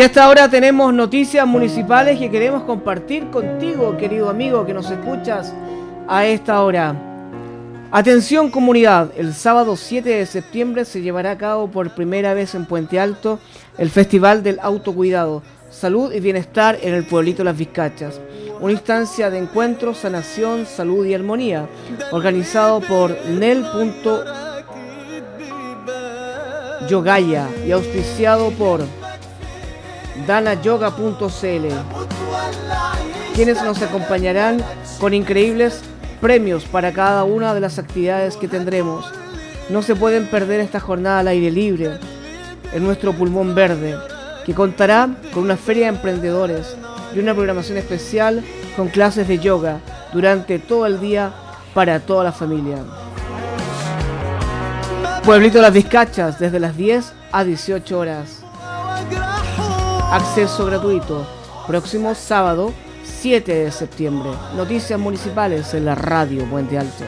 Y hasta ahora tenemos noticias municipales que queremos compartir contigo, querido amigo, que nos escuchas a esta hora. Atención comunidad, el sábado 7 de septiembre se llevará a cabo por primera vez en Puente Alto el Festival del Autocuidado, Salud y Bienestar en el pueblito Las Vizcachas, una instancia de encuentro, sanación, salud y armonía, organizado por Nel.yogaya y auspiciado por danayoga.cl, quienes nos acompañarán con increíbles premios para cada una de las actividades que tendremos. No se pueden perder esta jornada al aire libre en nuestro pulmón verde, que contará con una feria de emprendedores y una programación especial con clases de yoga durante todo el día para toda la familia. Pueblito Las Vizcachas desde las 10 a 18 horas. Acceso gratuito. Próximo sábado 7 de septiembre. Noticias municipales en la radio Puente Alto.